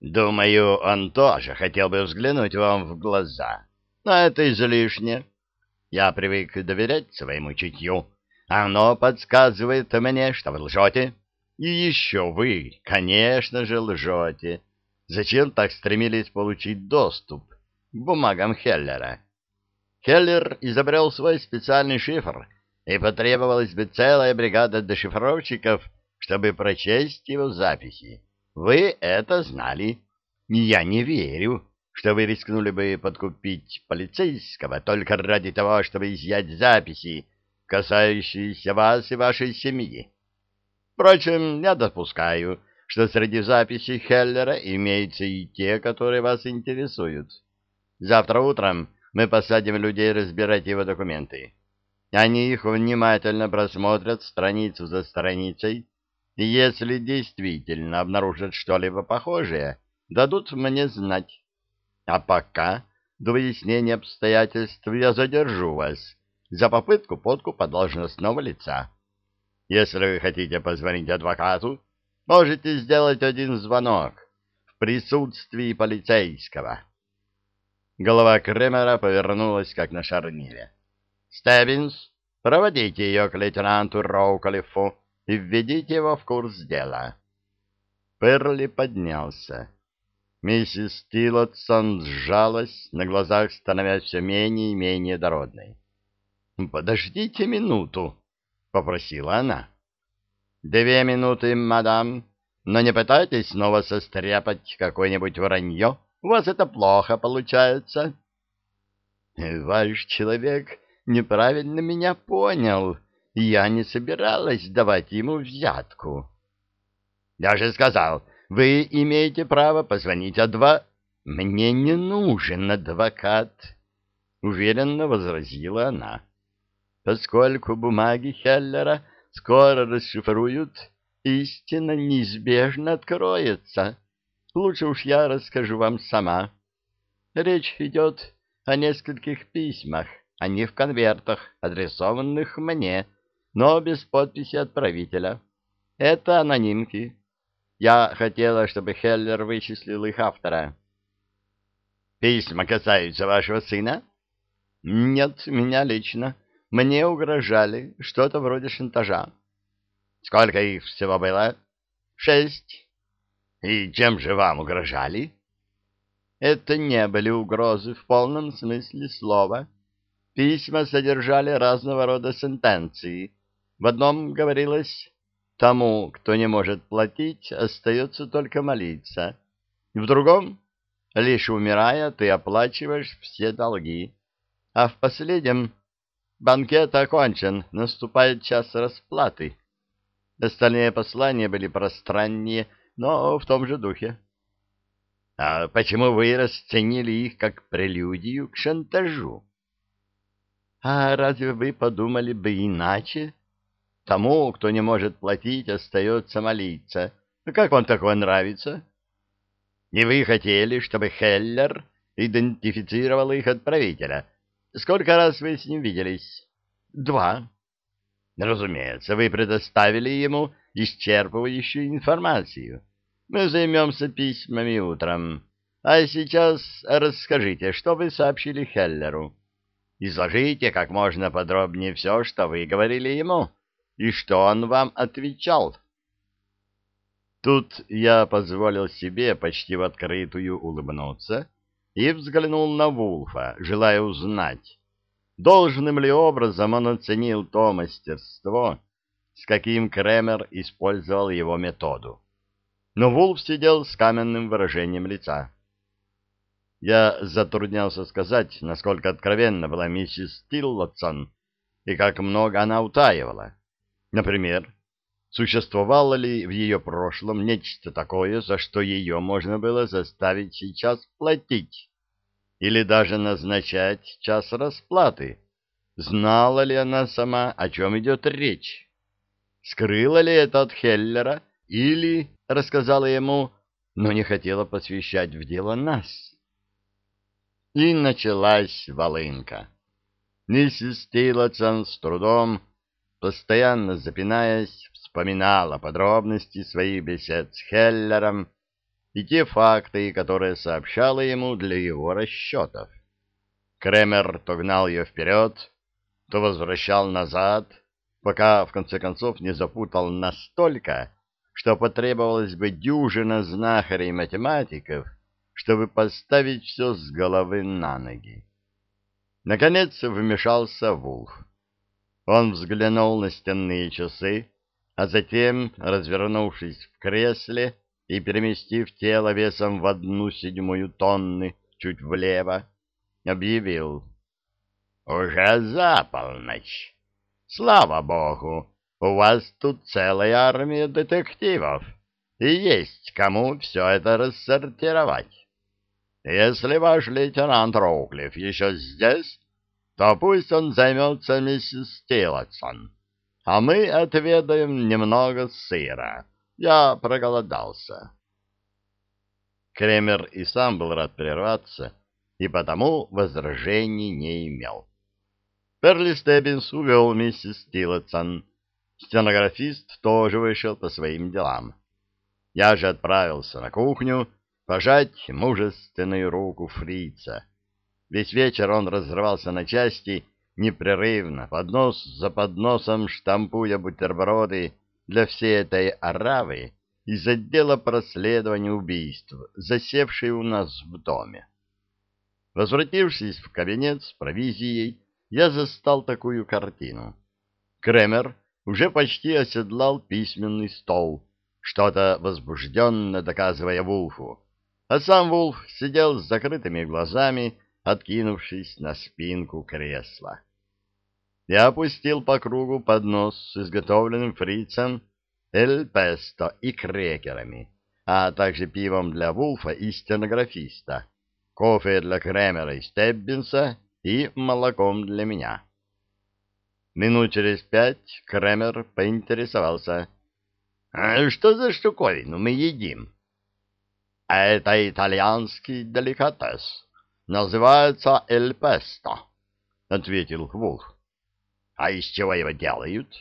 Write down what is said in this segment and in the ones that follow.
Думаю, он тоже хотел бы взглянуть вам в глаза. Но это излишне. Я привык доверять своему чутью. Оно подсказывает мне, что вы лжете. И еще вы, конечно же, лжете. Зачем так стремились получить доступ к бумагам Хеллера? Хеллер изобрел свой специальный шифр, и потребовалась бы целая бригада дешифровщиков, чтобы прочесть его записи. Вы это знали. Я не верю, что вы рискнули бы подкупить полицейского только ради того, чтобы изъять записи, касающиеся вас и вашей семьи. Впрочем, я допускаю, что среди записей Хеллера имеются и те, которые вас интересуют. Завтра утром мы посадим людей разбирать его документы. Они их внимательно просмотрят страницу за страницей, если действительно обнаружат что-либо похожее, дадут мне знать. А пока, до выяснения обстоятельств, я задержу вас за попытку подкупа должностного лица. Если вы хотите позвонить адвокату, можете сделать один звонок в присутствии полицейского. Голова Кремера повернулась, как на шарниле. «Стеббинс, проводите ее к лейтенанту Роукалифу и введите его в курс дела». Перли поднялся. Миссис Тиллотсон сжалась, на глазах становясь все менее и менее дородной. «Подождите минуту», — попросила она. «Две минуты, мадам, но не пытайтесь снова состряпать какое-нибудь вранье, у вас это плохо получается». «Ваш человек неправильно меня понял, я не собиралась давать ему взятку». «Я же сказал, вы имеете право позвонить адва...» «Мне не нужен адвокат», — уверенно возразила она. «Поскольку бумаги Хеллера скоро расшифруют, истина неизбежно откроется. Лучше уж я расскажу вам сама. Речь идет о нескольких письмах, а не в конвертах, адресованных мне, но без подписи отправителя. Это анонимки. Я хотела, чтобы Хеллер вычислил их автора. Письма касаются вашего сына? Нет, меня лично. Мне угрожали, что-то вроде шантажа. Сколько их всего было? Шесть. И чем же вам угрожали? Это не были угрозы в полном смысле слова. Письма содержали разного рода сентенции. В одном говорилось Тому, кто не может платить, остается только молиться. В другом, лишь умирая, ты оплачиваешь все долги. А в последнем, банкет окончен, наступает час расплаты. Остальные послания были пространнее, но в том же духе. А почему вы расценили их как прелюдию к шантажу? А разве вы подумали бы иначе? Тому, кто не может платить, остается молиться. Ну, как вам такое нравится? Не вы хотели, чтобы Хеллер идентифицировал их отправителя? Сколько раз вы с ним виделись? Два. Разумеется, вы предоставили ему исчерпывающую информацию. Мы займемся письмами утром. А сейчас расскажите, что вы сообщили Хеллеру. Изложите как можно подробнее все, что вы говорили ему. И что он вам отвечал? Тут я позволил себе почти в открытую улыбнуться и взглянул на Вулфа, желая узнать, должным ли образом он оценил то мастерство, с каким Кремер использовал его методу. Но Вулф сидел с каменным выражением лица. Я затруднялся сказать, насколько откровенна была миссис Тиллотсон и как много она утаивала. Например, существовало ли в ее прошлом нечто такое, за что ее можно было заставить сейчас платить? Или даже назначать час расплаты? Знала ли она сама, о чем идет речь? Скрыла ли это от Хеллера или рассказала ему, но не хотела посвящать в дело нас? И началась волынка. Миссис Тиллотсон с трудом постоянно запинаясь, вспоминала подробности своих бесед с Хеллером, и те факты, которые сообщала ему для его расчетов. Кремер то гнал ее вперед, то возвращал назад, пока в конце концов не запутал настолько, что потребовалось бы дюжина знахарей математиков, чтобы поставить все с головы на ноги. Наконец вмешался Вулф. Он взглянул на стенные часы, а затем, развернувшись в кресле и переместив тело весом в одну седьмую тонны чуть влево, объявил. «Уже за полночь. Слава богу, у вас тут целая армия детективов, и есть кому все это рассортировать. Если ваш лейтенант Роуклифф еще здесь, то пусть он займется миссис Тиллотсон, а мы отведаем немного сыра. Я проголодался». Кремер и сам был рад прерваться, и потому возражений не имел. Перли Стеббинс увел миссис Тиллотсон. Стенографист тоже вышел по своим делам. Я же отправился на кухню пожать мужественную руку фрица. Весь вечер он разрывался на части, непрерывно, поднос за подносом штампуя бутерброды для всей этой аравы из отдела проследования убийств, засевшей у нас в доме. Возвратившись в кабинет с провизией, я застал такую картину. Кремер уже почти оседлал письменный стол, что-то возбужденно доказывая Вулфу, а сам Вулф сидел с закрытыми глазами, откинувшись на спинку кресла. Я опустил по кругу поднос с изготовленным фрицем, эль-песто и крекерами, а также пивом для Вулфа и стенографиста, кофе для Кремера и Стеббинса и молоком для меня. Минут через пять Кремер поинтересовался. «А что за штуковину мы едим?» «Это итальянский деликатес. Называется эль песто», — ответил Вулф. «А из чего его делают?»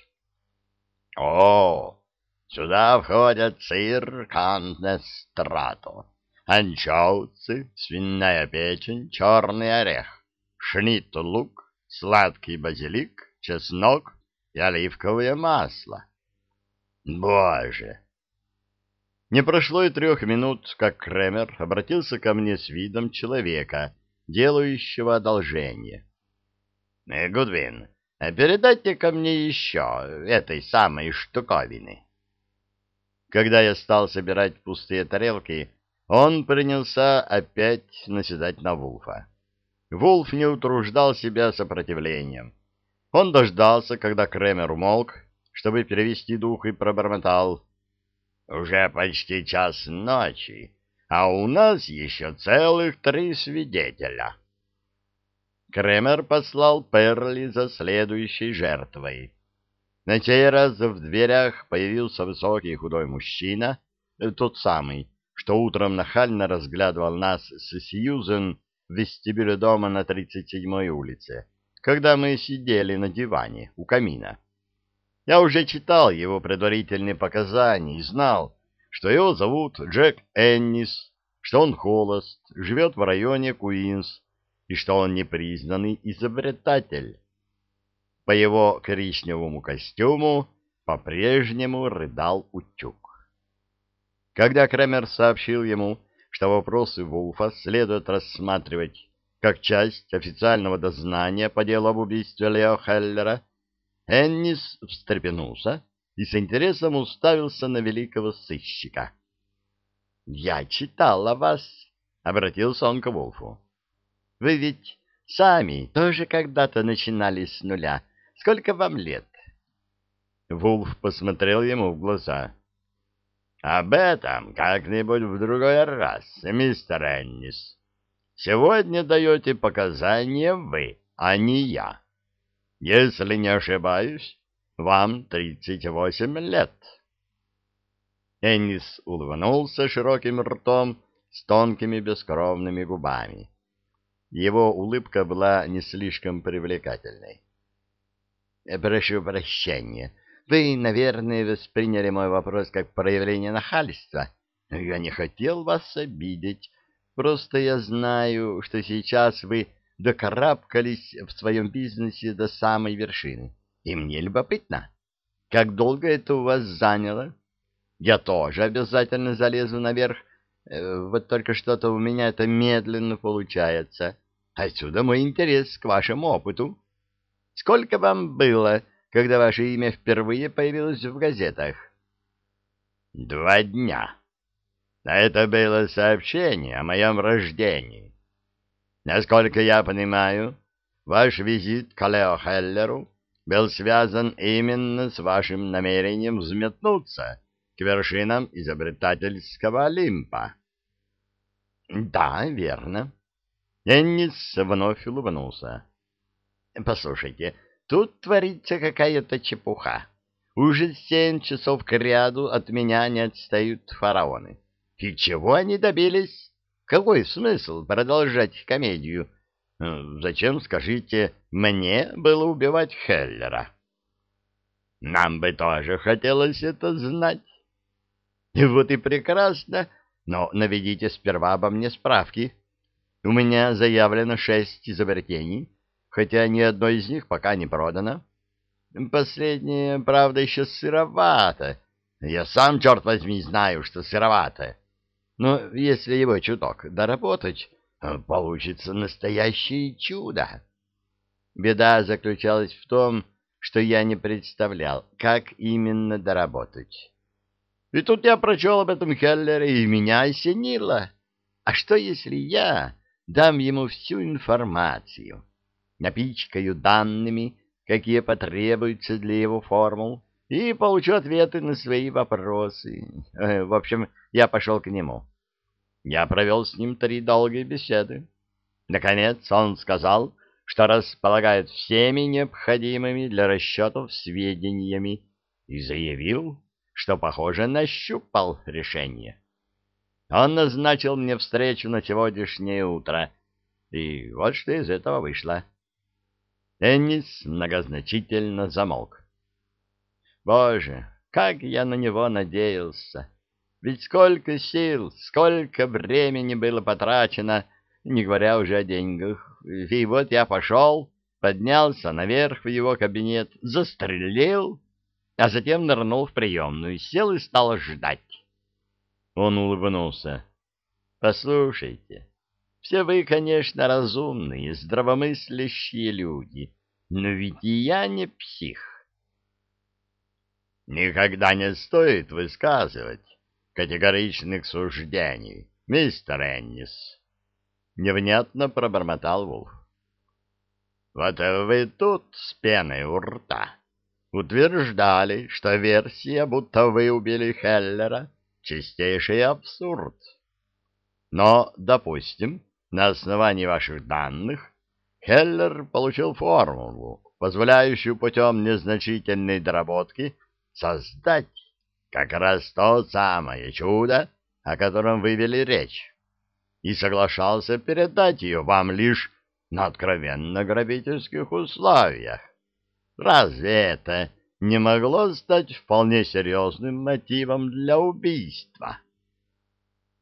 «О, сюда входят сыр каннестрато, анчоусы, свиная печень, черный орех, шнит-лук, сладкий базилик, чеснок и оливковое масло. Боже! Не прошло и трех минут, как Кремер обратился ко мне с видом человека, делающего одолжение. «Э, — Гудвин, передайте ко мне еще этой самой штуковины. Когда я стал собирать пустые тарелки, он принялся опять наседать на Вулфа. Вулф не утруждал себя сопротивлением. Он дождался, когда Кремер умолк, чтобы перевести дух, и пробормотал. «Уже почти час ночи, а у нас еще целых три свидетеля». Кремер послал Перли за следующей жертвой. На сей раз в дверях появился высокий худой мужчина, тот самый, что утром нахально разглядывал нас с Сьюзен в вестибюле дома на 37-й улице, когда мы сидели на диване у камина. Я уже читал его предварительные показания и знал, что его зовут Джек Эннис, что он холост, живет в районе Куинс и что он непризнанный изобретатель. По его коричневому костюму по-прежнему рыдал утюг. Когда Кремер сообщил ему, что вопросы Вулфа следует рассматривать как часть официального дознания по делу об убийстве Лео Хеллера, Эннис встрепенулся и с интересом уставился на великого сыщика. — Я читал о вас, — обратился он к Вулфу. — Вы ведь сами тоже когда-то начинали с нуля. Сколько вам лет? Вулф посмотрел ему в глаза. Об этом как-нибудь в другой раз, мистер Эннис. Сегодня даете показания вы, а не я. Если не ошибаюсь, вам тридцать восемь лет. Эннис улыбнулся широким ртом с тонкими бескровными губами. Его улыбка была не слишком привлекательной. — Прошу прощения, вы, наверное, восприняли мой вопрос как проявление нахальства. Я не хотел вас обидеть. Просто я знаю, что сейчас вы докарабкались в своем бизнесе до самой вершины. И мне любопытно, как долго это у вас заняло? Я тоже обязательно залезу наверх, э, вот только что-то у меня это медленно получается. Отсюда мой интерес к вашему опыту. Сколько вам было, когда ваше имя впервые появилось в газетах? Два дня. Это было сообщение о моем рождении. Насколько я понимаю, ваш визит к Лео Хеллеру был связан именно с вашим намерением взметнуться к вершинам изобретательского Олимпа. — Да, верно. Эннис вновь улыбнулся. — Послушайте, тут творится какая-то чепуха. Уже семь часов к ряду от меня не отстают фараоны. И чего они добились? Какой смысл продолжать комедию? Ну, зачем, скажите, мне было убивать Хеллера? Нам бы тоже хотелось это знать. Вот и прекрасно, но наведите сперва обо мне справки. У меня заявлено шесть изобретений, хотя ни одно из них пока не продано. Последнее, правда, еще сыровато. Я сам, черт возьми, знаю, что сыровато. Но если его чуток доработать, получится настоящее чудо. Беда заключалась в том, что я не представлял, как именно доработать. И тут я прочел об этом Хеллере, и меня осенило. А что, если я дам ему всю информацию, напичкаю данными, какие потребуются для его формул, и получу ответы на свои вопросы. Э, в общем, я пошел к нему. Я провел с ним три долгие беседы. Наконец он сказал, что располагает всеми необходимыми для расчетов сведениями и заявил, что, похоже, нащупал решение. Он назначил мне встречу на сегодняшнее утро, и вот что из этого вышло. Эннис многозначительно замолк. Боже, как я на него надеялся! Ведь сколько сил, сколько времени было потрачено, не говоря уже о деньгах. И вот я пошел, поднялся наверх в его кабинет, застрелил, а затем нырнул в приемную, сел и стал ждать. Он улыбнулся. «Послушайте, все вы, конечно, разумные, здравомыслящие люди, но ведь и я не псих». «Никогда не стоит высказывать категоричных суждений, мистер Эннис», — невнятно пробормотал Вулф. «Вот вы тут с пеной у рта утверждали, что версия, будто вы убили Хеллера, чистейший абсурд. Но, допустим, на основании ваших данных Хеллер получил формулу, позволяющую путем незначительной доработки создать как раз то самое чудо, о котором вы вели речь, и соглашался передать ее вам лишь на откровенно грабительских условиях. Разве это не могло стать вполне серьезным мотивом для убийства?